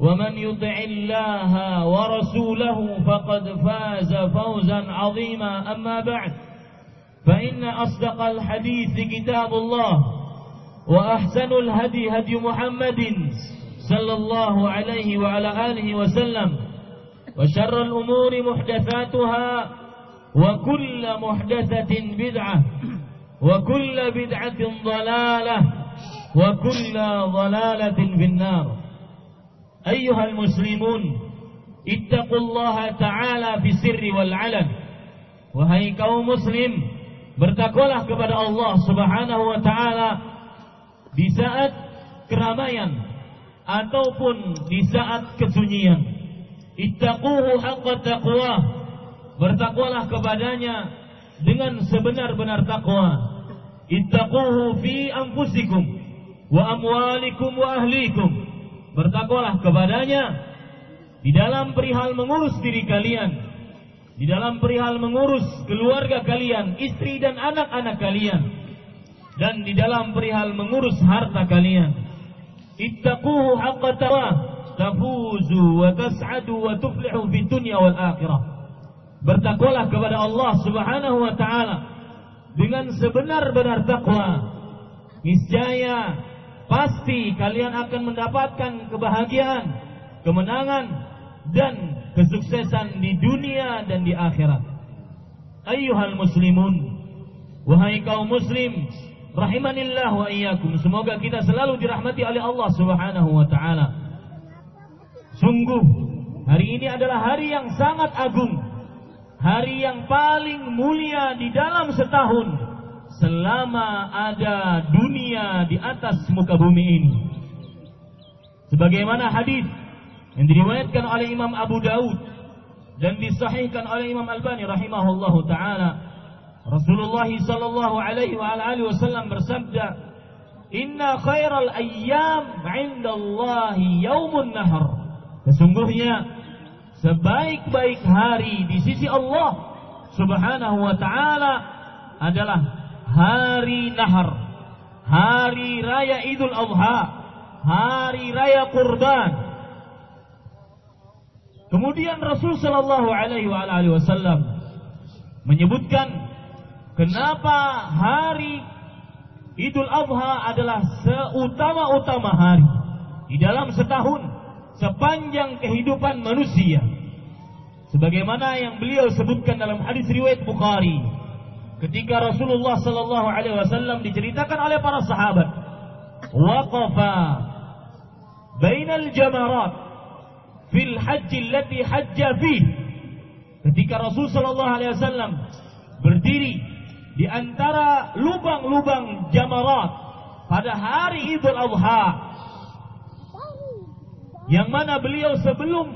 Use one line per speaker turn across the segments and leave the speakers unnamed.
ومن يطع الله ورسوله فقد فاز فوزا عظيما. أما بعد فإن أصدق الحديث كتاب الله وأحسن الهدي هدي محمد صلى الله عليه وعلى آله وسلم وشر الأمور محدثاتها وكل محدثة بدعة وكل بدعة ضلالة وكل ضلالة في النار. ayyuhal muslimun ittaqullaha ta'ala fi sirri wal alan wahai kaum muslim bertakwalah kepada Allah Subhanahu wa taala di saat keramaian ataupun di saat kesunyian. Ittaquhu haqqa taqwa bertakwalah kepadanya dengan sebenar-benar takwa ittaquhu fi anfusikum wa amwalikum wa ahlikum. Bertakwalah kepadanya Di dalam perihal mengurus diri kalian di dalam perihal mengurus keluarga kalian, istri dan anak-anak kalian, dan di dalam perihal mengurus harta kalian. Ittaquhu haqqa tafuzu wa tas'adu wa tuflihu fid dunya wal akhirah. Bertakwalah kepada Allah Subhanahu wa taala dengan sebenar-benar takwa. Niscaya pasti kalian akan mendapatkan kebahagiaan, kemenangan dan kesuksesan di dunia dan di akhirat. Ayyuhal muslimun, wahai kaum muslim, rahimanillah wa iyyakum. Semoga kita selalu dirahmati oleh Allah Subhanahu wa taala. Sungguh hari ini adalah hari yang sangat agung. Hari yang paling mulia di dalam setahun selama ada dunia di atas muka bumi ini. Sebagaimana hadis yang diriwayatkan oleh Imam Abu Daud dan disahihkan oleh Imam Albani rahimahullahu taala Rasulullah sallallahu alaihi wa alihi wasallam bersabda Inna khairal ayyam 'indallahi yaumun nahr Sesungguhnya sebaik-baik hari di sisi Allah Subhanahu wa taala adalah hari nahar. Hari raya Idul Adha. Hari raya kurban Kemudian Rasul Shallallahu Alaihi Wasallam menyebutkan kenapa hari Idul Adha adalah seutama-utama hari di dalam setahun sepanjang kehidupan manusia. Sebagaimana yang beliau sebutkan dalam hadis riwayat Bukhari, ketika Rasulullah Shallallahu Alaihi Wasallam diceritakan oleh para sahabat, waqafa bainal jamarat fil haji allati hajja fi ketika Rasul sallallahu alaihi wasallam berdiri di antara lubang-lubang jamarat pada hari Idul Adha yang mana beliau sebelum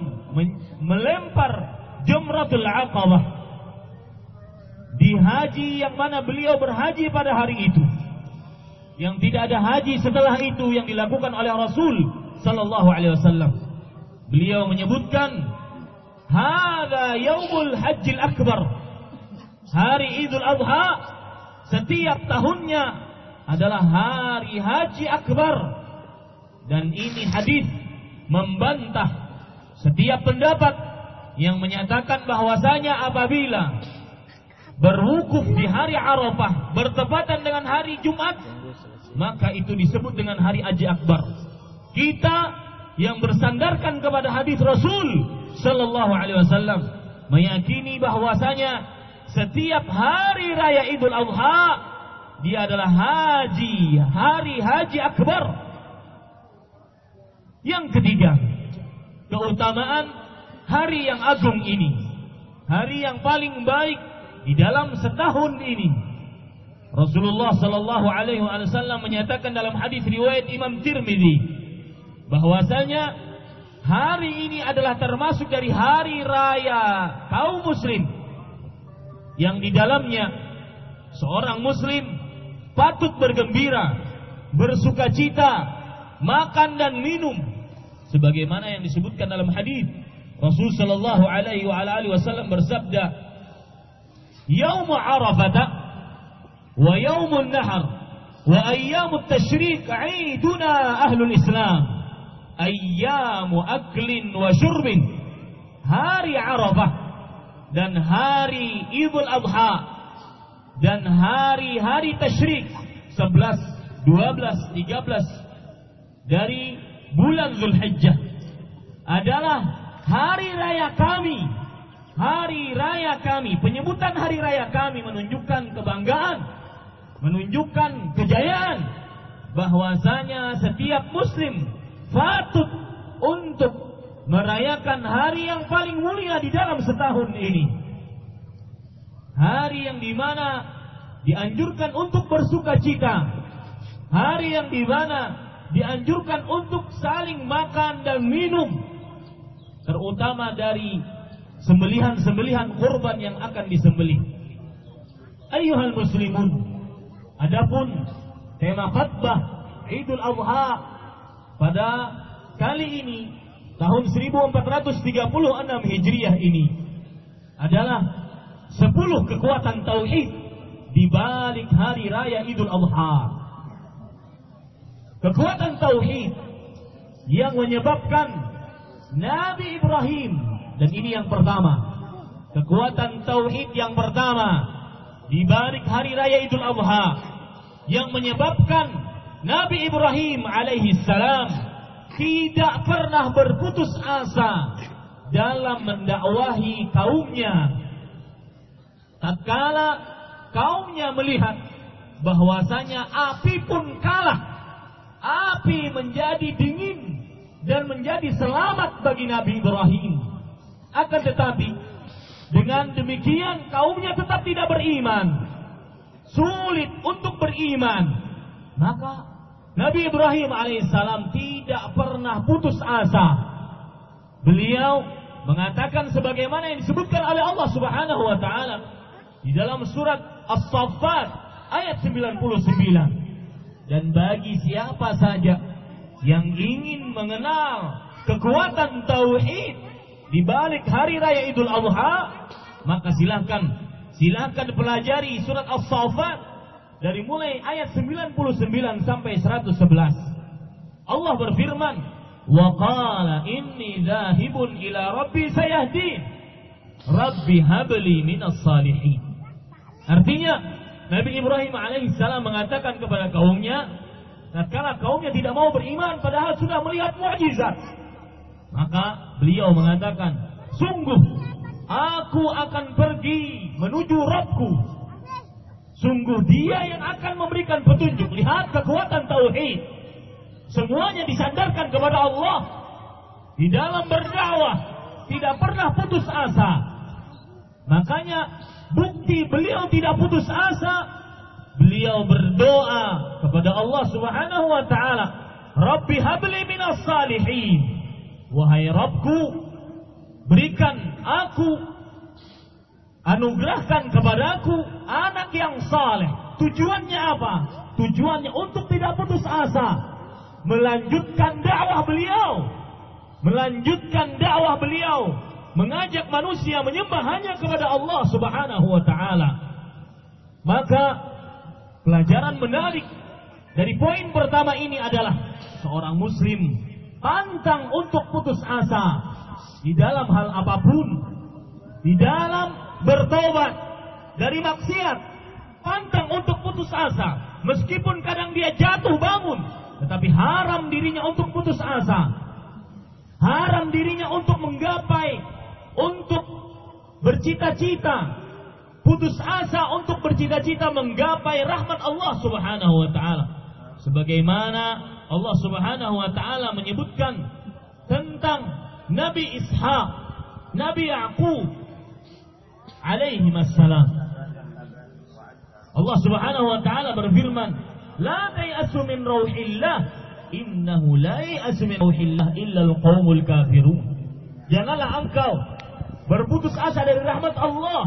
melempar Jumratul Aqabah di haji yang mana beliau berhaji pada hari itu. Yang tidak ada haji setelah itu yang dilakukan oleh Rasul sallallahu alaihi wasallam. Beliau menyebutkan hadza yaumul hajjil akbar. Hari Idul Adha setiap tahunnya adalah hari haji akbar. Dan ini hadis membantah setiap pendapat yang menyatakan bahwasanya apabila berwukuf di hari Arafah bertepatan dengan hari Jumat maka itu disebut dengan hari haji akbar. Kita yang bersandarkan kepada hadis Rasul sallallahu alaihi wasallam meyakini bahwasanya setiap hari raya Idul Adha dia adalah haji, hari haji akbar yang ketiga, keutamaan hari yang agung ini. Hari yang paling baik di dalam setahun ini. Rasulullah sallallahu alaihi wasallam menyatakan dalam hadis riwayat Imam Tirmizi bahwasanya hari ini adalah termasuk dari hari raya kaum muslim yang di dalamnya seorang muslim patut bergembira, bersukacita, makan dan minum sebagaimana yang disebutkan dalam hadis Rasul sallallahu alaihi wasallam bersabda Yaum Nahar wa ayyam at-tashriq 'iduna ahlul Islam ayyam aklin wa syurbin hari Arafah dan hari Idul Adha dan hari-hari tasyrik 11 12 13 dari bulan Zulhijjah adalah hari raya kami. Hari raya kami, penyebutan hari raya kami menunjukkan kebanggaan, menunjukkan kejayaan bahwasanya setiap muslim patut untuk merayakan hari yang paling mulia di dalam setahun ini. Hari yang di mana dianjurkan untuk bersuka cita. Hari yang di mana dianjurkan untuk saling makan dan minum terutama dari sembelihan-sembelihan kurban yang akan disembelih. Ayuhal muslimun, adapun tema khutbah Idul Adha pada kali ini tahun 1436 Hijriah ini adalah 10 kekuatan tauhid di balik hari raya Idul Adha. Kekuatan tauhid yang menyebabkan Nabi Ibrahim dan ini yang pertama. Kekuatan tauhid yang pertama di balik hari raya Idul Adha yang menyebabkan Nabi Ibrahim alaihi salam tidak pernah berputus asa dalam mendakwahi kaumnya. Tatkala kaumnya melihat bahwasanya api pun kalah api menjadi dingin dan menjadi selamat bagi Nabi Ibrahim. Akan tetapi, dengan demikian kaumnya tetap tidak beriman. Sulit untuk beriman. Maka Nabi Ibrahim alaihissalam tidak pernah putus asa. Beliau mengatakan sebagaimana yang disebutkan oleh Allah Subhanahu wa taala di dalam surat As-Saffat ayat 99. Dan bagi siapa saja yang ingin mengenal kekuatan tauhid di balik hari raya Idul Adha, maka silahkan silahkan pelajari surat As-Saffat dari mulai ayat 99 sampai 111. Allah berfirman, "Wa qala inni dzahibun ila rabbi sayahdin. Rabbi habli minas salihin." Artinya, Nabi Ibrahim alaihissalam mengatakan kepada kaumnya, tatkala kaumnya tidak mau beriman padahal sudah melihat mukjizat. Maka beliau mengatakan, sungguh aku akan pergi menuju Rabbku. Sungguh dia yang akan memberikan petunjuk. Lihat kekuatan tauhid. Semuanya disandarkan kepada Allah. Di dalam berdakwah tidak pernah putus asa. Makanya bukti beliau tidak putus asa. Beliau berdoa kepada Allah Subhanahu wa taala, "Rabbi habli minas salihin." Wahai Rabbku, berikan aku anugerahkan kepadaku anak yang saleh. Tujuannya apa? Tujuannya untuk tidak putus asa, melanjutkan dakwah beliau, melanjutkan dakwah beliau mengajak manusia menyembah hanya kepada Allah Subhanahu wa taala. Maka pelajaran menarik Dari poin pertama ini adalah seorang muslim pantang untuk putus asa. Di dalam hal apa pun, di dalam bertobat dari maksiat, pantang untuk putus asa, meskipun kadang dia jatuh bangun, tetapi haram dirinya untuk putus asa, haram dirinya untuk menggapai, untuk bercita-cita, putus asa untuk bercita-cita menggapai rahmat Allah Subhanahu wa taala. Sebagaimana Allah Subhanahu wa taala menyebutkan tentang Nabi Ishaq, Nabi Yaqub alaihi wassalam. Allah Subhanahu wa taala berfirman, "La tayasu min rauhillah, innahu la yasu min rauhillah illa al-qaumul kafirun." Janganlah engkau berputus asa dari rahmat Allah.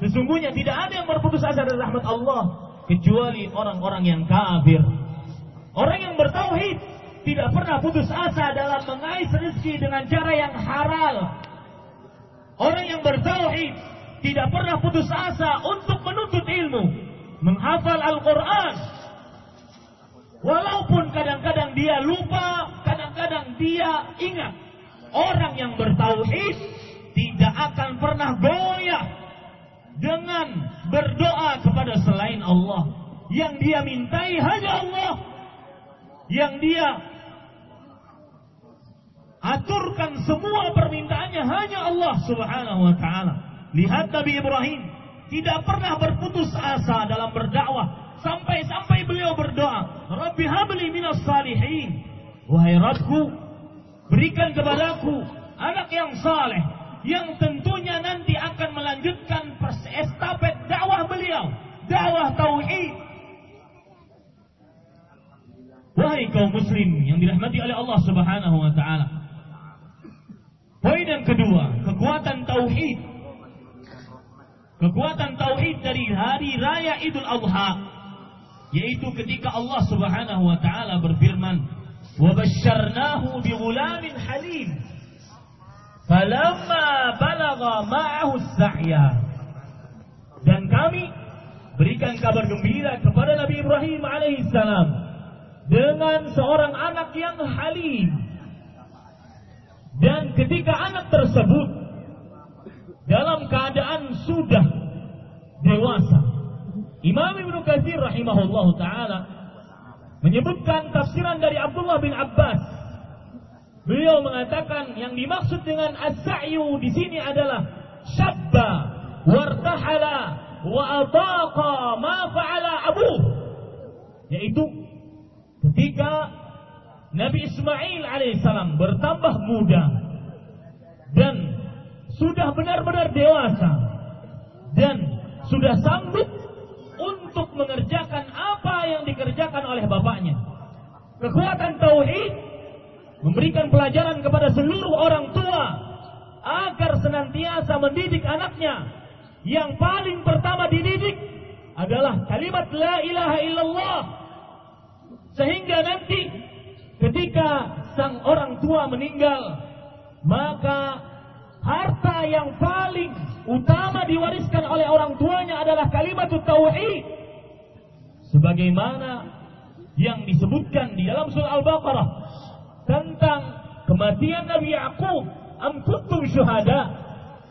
Sesungguhnya tidak ada yang berputus asa dari rahmat Allah kecuali orang-orang yang kafir. Orang yang bertauhid tidak pernah putus asa dalam mengais rezeki dengan cara yang halal. Orang yang bertauhid tidak pernah putus asa untuk menuntut ilmu, menghafal Al-Quran. Walaupun kadang-kadang dia lupa, kadang-kadang dia ingat. Orang yang bertauhid tidak akan pernah goyah dengan berdoa kepada selain Allah. Yang dia mintai hanya Allah. Yang dia aturkan semua permintaannya hanya Allah Subhanahu wa taala. Lihat Nabi Ibrahim tidak pernah berputus asa dalam berdakwah sampai-sampai beliau berdoa, "Rabbi habli minas salihin." Wahai Rabbku, berikan kepadaku anak yang saleh yang tentunya nanti akan melanjutkan estafet dakwah beliau, dakwah tauhid. Wahai kaum muslim yang dirahmati oleh Allah Subhanahu wa taala. Poin yang kedua, kekuatan tauhid. Kekuatan tauhid dari hari raya Idul Adha yaitu ketika Allah Subhanahu wa taala berfirman, "Wa basyarnahu bi ghulamin halim." Falamma balagha ma'ahu sa'ya. Dan kami berikan kabar gembira kepada Nabi Ibrahim alaihissalam dengan seorang anak yang halim. Dan ketika anak tersebut dalam keadaan sudah dewasa, Imam Ibnu Katsir rahimahullahu taala menyebutkan tafsiran dari Abdullah bin Abbas Beliau mengatakan yang dimaksud dengan as-sa'yu di sini adalah syabba wartahala wa ataqa ma fa'ala abu yaitu ketika Nabi Ismail alaihissalam bertambah muda dan sudah benar-benar dewasa dan sudah sanggup untuk mengerjakan apa yang dikerjakan oleh bapaknya. Kekuatan tauhid memberikan pelajaran kepada seluruh orang tua agar senantiasa mendidik anaknya. Yang paling pertama dididik adalah kalimat la ilaha illallah. Sehingga nanti ketika sang orang tua meninggal, maka harta yang paling utama diwariskan oleh orang tuanya adalah kalimat tauhid. Sebagaimana yang disebutkan di dalam surah Al-Baqarah tentang kematian Nabi Yakub. Am kuntum syuhada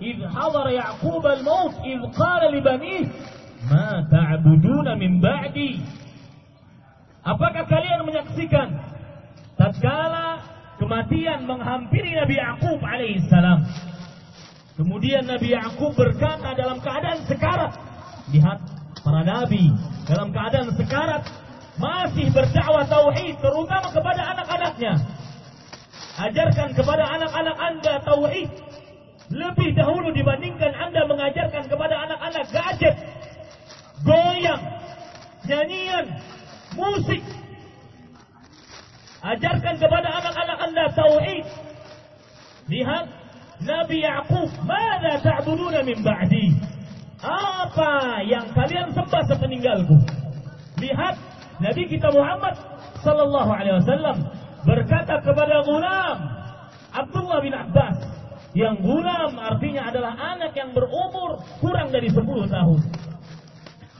hadara Yaqub al-maut id qala li banih ma ta'buduna min ba'di. Apakah kalian menyaksikan tatkala kematian menghampiri Nabi Yakub alaihissalam? Kemudian Nabi Yakub berkata dalam keadaan sekarat. Lihat para nabi dalam keadaan sekarat masih berdakwah tauhid terutama kepada anak-anaknya. Ajarkan kepada anak-anak Anda tauhid lebih dahulu dibandingkan Anda mengajarkan kepada anak-anak gadget, goyang, nyanyian, musik. Ajarkan kepada anak-anak Anda tauhid. Lihat Nabi Yaqub, "Mada ta'buduna min ba'di?" Apa yang kalian sembah sepeninggalku? Lihat Nabi kita Muhammad sallallahu alaihi wasallam berkata kepada gulam Abdullah bin Abbas yang gulam artinya adalah anak yang berumur kurang dari 10 tahun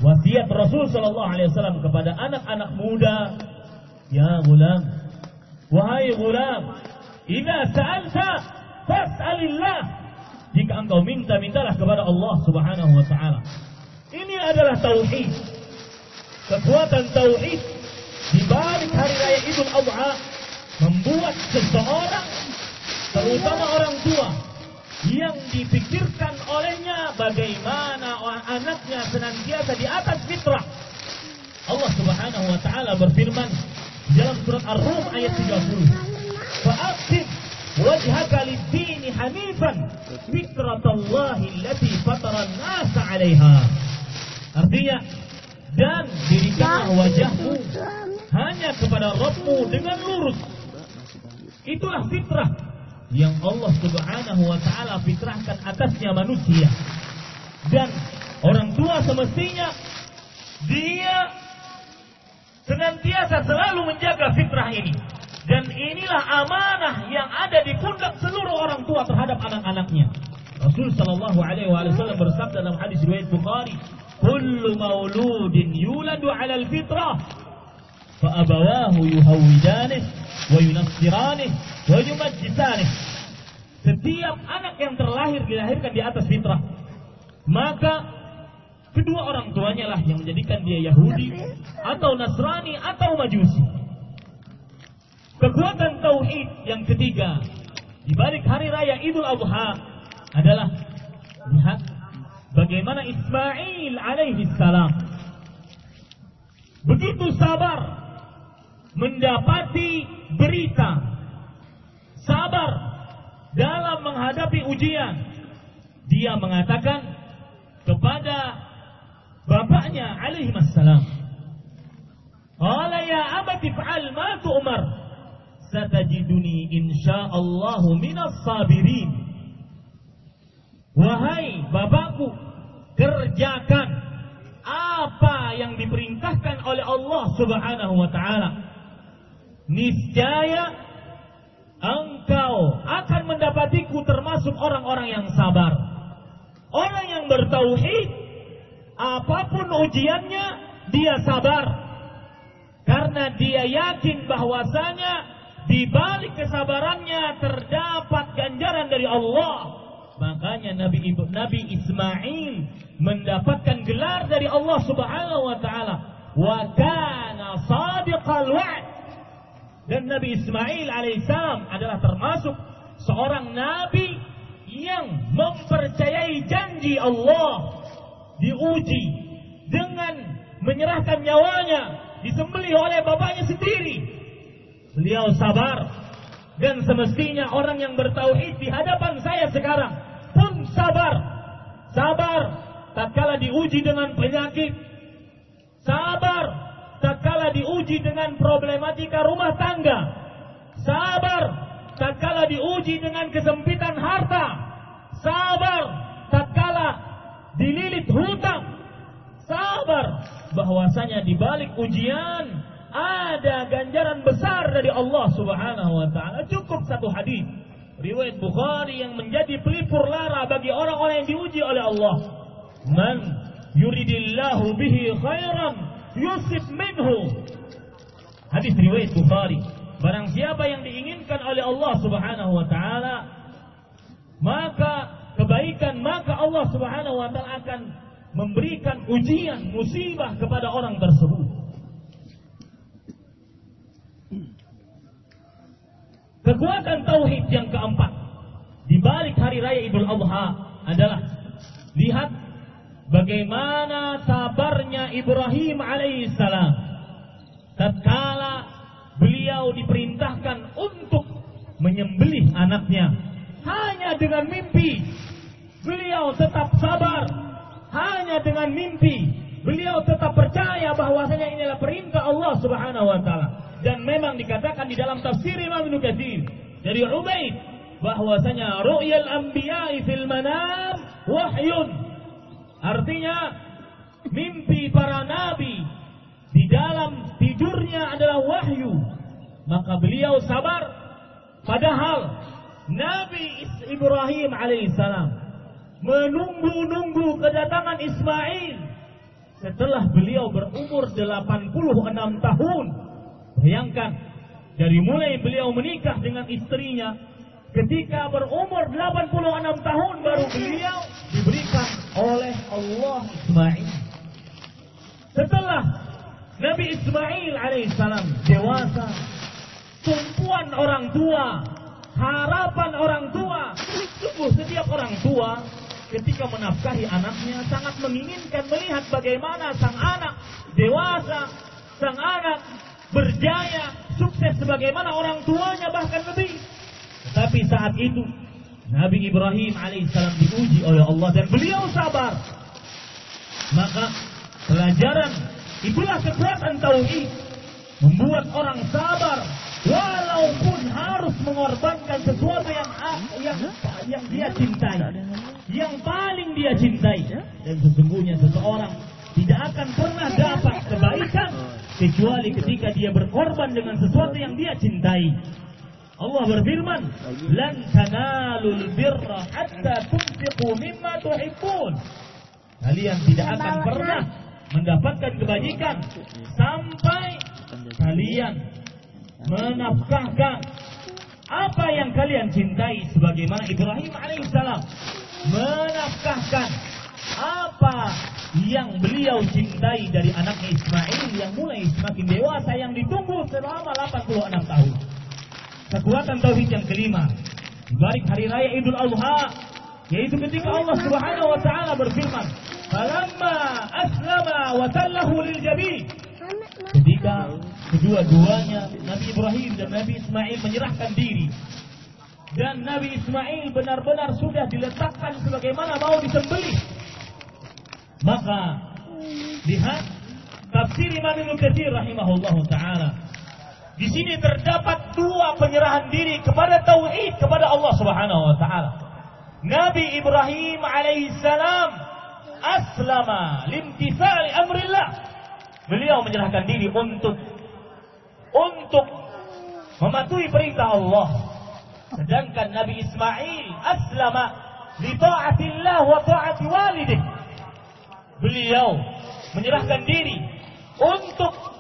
wasiat Rasul sallallahu alaihi wasallam kepada anak-anak muda, ya gulam, wahai gulam, idza sa'alta fas'alillah. Jika engkau minta, mintalah kepada Allah Subhanahu wa taala. Ini adalah tauhid. Kekuatan tauhid di balik hari raya Idul Adha membuat seseorang terutama orang tua yang dipikirkan olehnya bagaimana anaknya senantiasa di atas fitrah. Allah Subhanahu wa taala berfirman dalam surat Ar-Rum ayat 30. Fa'aqim wajhaka lid-dini hanifan fitratallahi allati fatara an-nasa 'alaiha. Artinya dan dirikanlah wajahmu hanya kepada Rabbmu dengan lurus. Itulah fitrah yang Allah Subhanahu wa taala fitrahkan atasnya manusia. Dan orang tua semestinya dia senantiasa selalu menjaga fitrah ini. Dan inilah amanah yang ada di pundak seluruh orang tua terhadap anak-anaknya. Rasul sallallahu alaihi wasallam bersabda dalam hadis riwayat Bukhari, "Kullu mauludin yuladu 'ala al-fitrah fa abawahu yuhawidanihi wa yumajjisanih. Setiap anak yang terlahir dilahirkan di atas fitrah. Maka kedua orang tuanya lah yang menjadikan dia Yahudi atau Nasrani atau Majusi. Kekuatan tauhid yang ketiga di balik hari raya Idul Adha adalah lihat bagaimana Ismail alaihi salam begitu sabar mendapati berita sabar dalam menghadapi ujian. Dia mengatakan kepada bapaknya alaihi wassalam qala ya abati fa'al ma tu'mar? Satajiduni insyaallah minas sabirin. Wahai bapakku kerjakan apa yang diperintahkan oleh Allah Subhanahu wa taala niscaya engkau akan mendapatiku termasuk orang-orang yang sabar. Orang yang bertauhid, apa pun ujiannya, dia sabar. Karena dia yakin bahwasanya di balik kesabarannya terdapat ganjaran dari Allah. Makanya Nabi Nabi Ismail mendapatkan gelar dari Allah Subhanahu wa taala. Wa kana sadiqal wa'd dan Nabi Ismail alaihissalam adalah termasuk seorang nabi yang mempercayai janji Allah diuji dengan menyerahkan nyawanya disembelih oleh bapaknya sendiri. Beliau sabar dan semestinya orang yang bertauhid di hadapan saya sekarang pun sabar. Sabar tatkala diuji dengan penyakit. Sabar tatkala diuji dengan problematika rumah tangga. Sabar tatkala diuji dengan kesempitan harta. Sabar tatkala dililit hutang. Sabar bahwasanya di balik ujian ada ganjaran besar dari Allah Subhanahu wa taala. Cukup satu hadis riwayat Bukhari yang menjadi pelipur lara bagi orang-orang yang diuji oleh Allah. Man yuridillahu bihi khairan yusif minhu. Hadis riwayat Bukhari. Barang siapa yang diinginkan oleh Allah Subhanahu wa taala maka kebaikan maka Allah Subhanahu wa taala akan memberikan ujian musibah kepada orang tersebut. Kekuatan tauhid yang keempat di balik hari raya Idul Adha adalah lihat bagaimana sabarnya Ibrahim alaihissalam? Tatkala beliau diperintahkan untuk menyembelih anaknya hanya dengan mimpi. Beliau tetap sabar hanya dengan mimpi. Beliau tetap percaya bahwasanya inilah perintah Allah Subhanahu wa taala. Dan memang dikatakan di dalam tafsir Imam Ibnu Katsir dari Ubaid bahwasanya ru'yal anbiya'i fil manam wahyun artinya mimpi para nabi di dalam tidurnya adalah wahyu maka beliau sabar padahal Nabi Ibrahim alaihissalam menunggu-nunggu kedatangan Ismail setelah beliau berumur 86 tahun. Bayangkan, dari mulai beliau menikah dengan istrinya, ketika berumur 86 tahun baru beliau diberikan oleh Allah Ismail. Setelah Nabi Ismail alaihissalam dewasa, tumpuan orang tua, harapan orang tua, sungguh setiap orang tua ketika menafkahi anaknya sangat menginginkan melihat bagaimana sang anak dewasa, sang anak berjaya, sukses sebagaimana orang tuanya bahkan lebih. Tetapi saat itu Nabi Ibrahim alaihissalam diuji oleh Allah dan beliau sabar. Maka pelajaran itulah kekuatan tauhid membuat orang sabar walaupun harus mengorbankan sesuatu yang yang yang dia cintai, yang paling dia cintai. Dan sesungguhnya seseorang tidak akan pernah dapat kebaikan kecuali ketika dia berkorban dengan sesuatu yang dia cintai. Allah berfirman, "Lan tanalul birra hatta tunfiqu mimma tuhibbun." Kalian tidak akan pernah mendapatkan kebajikan sampai kalian menafkahkan apa yang kalian cintai sebagaimana Ibrahim alaihissalam menafkahkan apa yang beliau cintai dari anaknya Ismail yang mulai semakin dewasa yang ditunggu selama 86 tahun. Kekuatan tauhid yang kelima. Di balik hari raya Idul Adha yaitu ketika Allah Subhanahu wa taala berfirman, "Falamma aslama wa tallahu lil jabin." Ketika kedua-duanya Nabi Ibrahim dan Nabi Ismail menyerahkan diri. Dan Nabi Ismail benar-benar sudah diletakkan sebagaimana mau disembelih. Maka lihat tafsir Imam Ibnu Katsir rahimahullahu taala di sini terdapat dua penyerahan diri kepada tauhid kepada Allah Subhanahu wa taala. Nabi Ibrahim alaihissalam aslama limtithali amrillah. Beliau menyerahkan diri untuk untuk mematuhi perintah Allah. Sedangkan Nabi Ismail aslama li ta'atillah wa ta'ati walidih. Beliau menyerahkan diri untuk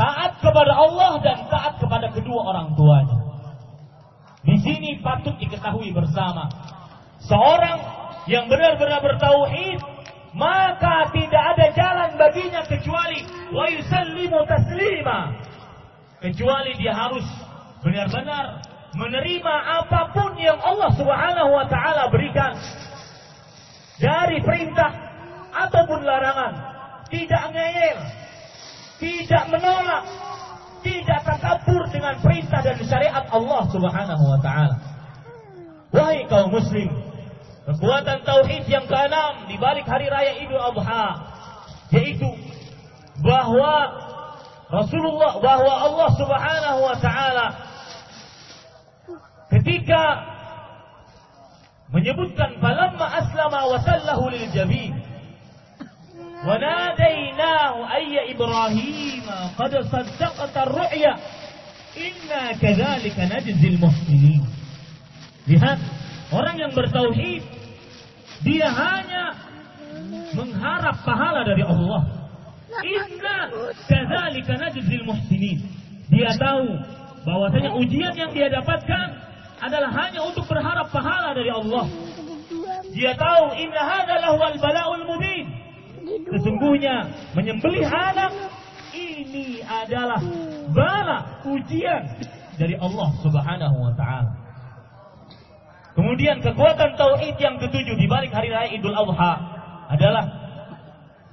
taat kepada Allah dan taat kepada kedua orang tuanya. Di sini patut diketahui bersama seorang yang benar-benar bertauhid maka tidak ada jalan baginya kecuali wa yusallimu taslima. Kecuali dia harus benar-benar menerima apa pun yang Allah Subhanahu wa taala berikan dari perintah ataupun larangan. Tidak ngeyel tidak menolak, tidak takabur dengan perintah dan syariat Allah Subhanahu wa taala. Wahai kaum muslim, kekuatan tauhid yang keenam di balik hari raya Idul Adha yaitu bahwa Rasulullah bahwa Allah Subhanahu wa taala ketika menyebutkan falamma aslama wa sallahu lil jabin وناديناه أي إبراهيم قد صدقت الرؤيا إنا كذلك نجزي المحسنين Lihat, orang yang bertauhid dia hanya mengharap pahala dari Allah. Inna kadzalika najzil muhsinin. Dia tahu bahwasanya ujian yang dia dapatkan adalah hanya untuk berharap pahala dari Allah. Dia tahu inna hadza lahwal bala'ul mubin. Sesungguhnya menyembelih anak ini adalah bala ujian dari Allah Subhanahu wa taala. Kemudian kekuatan tauhid yang ketujuh di balik hari raya Idul Adha adalah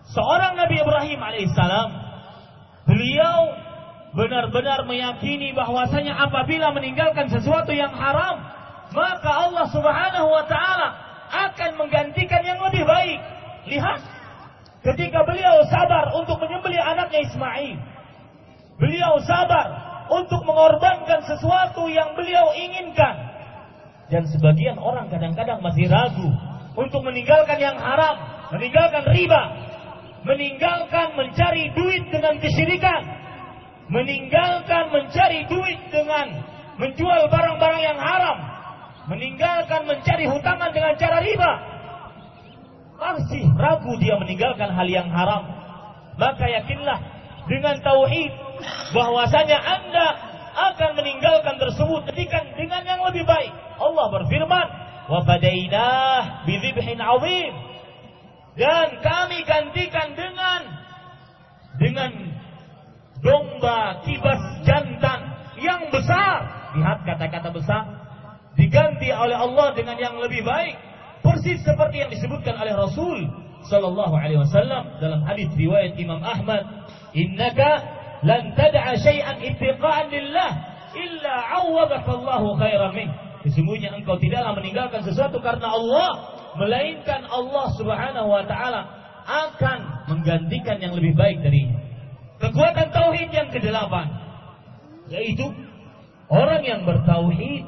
seorang Nabi Ibrahim alaihissalam. Beliau benar-benar meyakini bahwasanya apabila meninggalkan sesuatu yang haram, maka Allah Subhanahu wa taala akan menggantikan yang lebih baik. Lihat Ketika beliau sabar untuk menyembelih anaknya Ismail. Beliau sabar untuk mengorbankan sesuatu yang beliau inginkan. Dan sebagian orang kadang-kadang masih ragu untuk meninggalkan yang haram, meninggalkan riba, meninggalkan mencari duit dengan kesyirikan, meninggalkan mencari duit dengan menjual barang-barang yang haram, meninggalkan mencari hutangan dengan cara riba, masih ragu dia meninggalkan hal yang haram maka yakinlah dengan tauhid bahwasanya Anda akan meninggalkan tersebut ketika dengan yang lebih baik. Allah berfirman, "Wa fadainah bidzibhin 'adzim." Dan kami gantikan dengan dengan domba kibas jantan yang besar. Lihat kata-kata besar diganti oleh Allah dengan yang lebih baik. Persis seperti yang disebutkan oleh Rasul sallallahu alaihi wasallam dalam hadis riwayat Imam Ahmad, "Innaka lan tad'a syai'an ittiqa'an lillah illa 'awwadaka Allahu khairan min." Sesungguhnya engkau tidaklah meninggalkan sesuatu karena Allah, melainkan Allah Subhanahu wa taala akan menggantikan yang lebih baik darinya. Kekuatan tauhid yang kedelapan yaitu orang yang bertauhid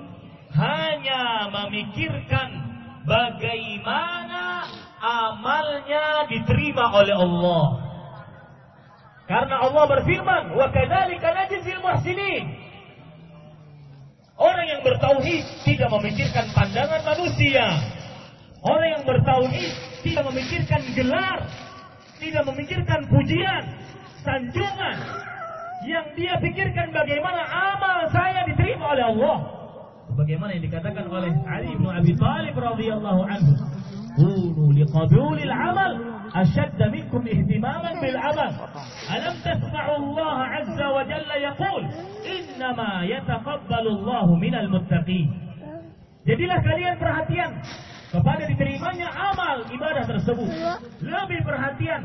hanya memikirkan bagaimana amalnya diterima oleh Allah. Karena Allah berfirman, "Wa kadzalika najzil muhsinin." Orang yang bertauhid tidak memikirkan pandangan manusia. Orang yang bertauhid tidak memikirkan gelar, tidak memikirkan pujian, sanjungan. Yang dia pikirkan bagaimana amal saya diterima oleh Allah. Bagaimana yang dikatakan oleh Ali bin Abi Thalib radhiyallahu anhu. كونوا لقبول العمل أشد منكم اهتماما بالعمل ألم تسمعوا الله عز وجل يقول إنما يتقبل الله من المتقين Jadilah kalian perhatian kepada diterimanya amal ibadah tersebut. Lebih perhatian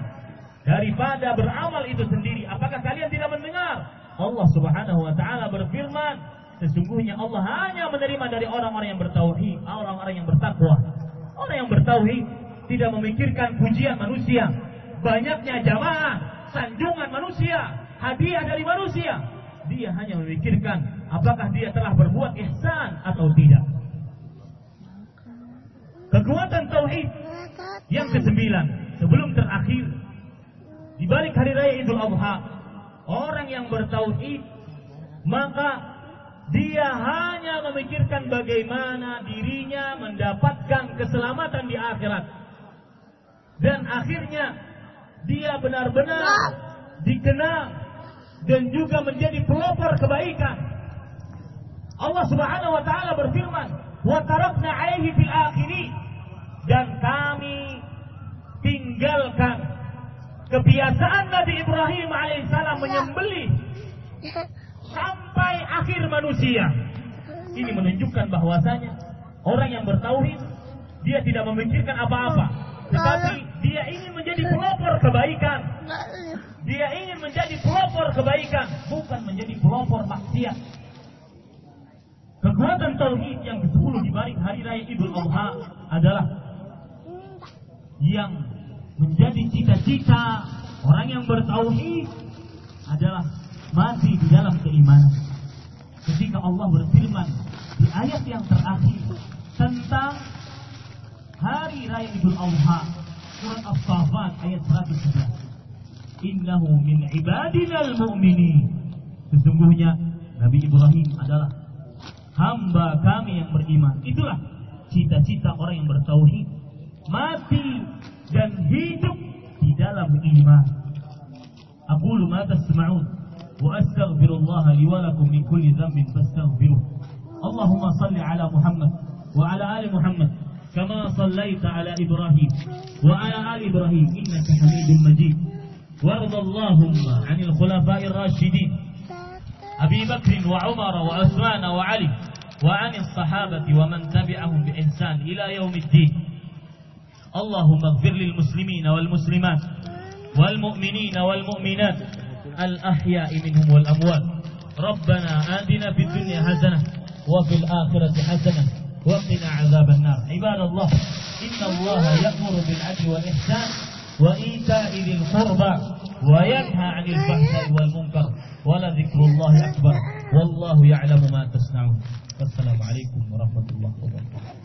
daripada beramal itu sendiri. Apakah kalian tidak mendengar? Allah Subhanahu wa taala berfirman, sesungguhnya Allah hanya menerima dari orang-orang yang bertauhid, orang-orang yang bertakwa. Orang yang bertauhid tidak memikirkan pujian manusia, banyaknya jamaah, sanjungan manusia, hadiah dari manusia. Dia hanya memikirkan apakah dia telah berbuat ihsan atau tidak. Kekuatan tauhid yang kesembilan sebelum terakhir di balik hari raya Idul Adha, orang yang bertauhid maka dia hanya memikirkan bagaimana dirinya mendapatkan keselamatan di akhirat. Dan akhirnya dia benar-benar dikenal dan juga menjadi pelopor kebaikan. Allah Subhanahu wa taala berfirman, "Wa tarakna 'alaihi fil akhirin." Dan kami tinggalkan kebiasaan Nabi Ibrahim alaihissalam menyembelih sampai akhir manusia. Ini menunjukkan bahwasanya orang yang bertauhid dia tidak memikirkan apa-apa, tetapi dia ingin menjadi pelopor kebaikan. Dia ingin menjadi pelopor kebaikan, bukan menjadi pelopor maksiat. Kekuatan tauhid yang ke-10 di balik hari raya Idul Adha adalah yang menjadi cita-cita orang yang bertauhid adalah mati di dalam keimanan. Ketika Allah berfirman di ayat yang terakhir tentang hari raya Idul Adha surat As-Saffat ayat 111. Innahu min ibadina al-mu'minin. Sesungguhnya Nabi Ibrahim adalah hamba kami yang beriman. Itulah cita-cita orang yang bertauhid. Mati dan hidup di dalam iman. Aku ma tasma'un وأستغفر الله لي ولكم من كل ذنب فاستغفروه. اللهم صل على محمد وعلى آل محمد كما صليت على إبراهيم وعلى آل إبراهيم إنك حميد مجيد. وارض اللهم عن الخلفاء الراشدين أبي بكر وعمر وعثمان وعلي وعن الصحابة ومن تبعهم بإحسان إلى يوم الدين. اللهم اغفر للمسلمين والمسلمات والمؤمنين والمؤمنات الأحياء منهم والأموات. ربنا آتنا في الدنيا حسنة وفي الآخرة حسنة وقنا عذاب النار. عباد الله إن الله يأمر بالعدل والإحسان وإيتاء ذي القربى وينهى عن الفحشاء والمنكر ولذكر الله أكبر. والله يعلم ما تصنعون. والسلام عليكم ورحمة الله وبركاته.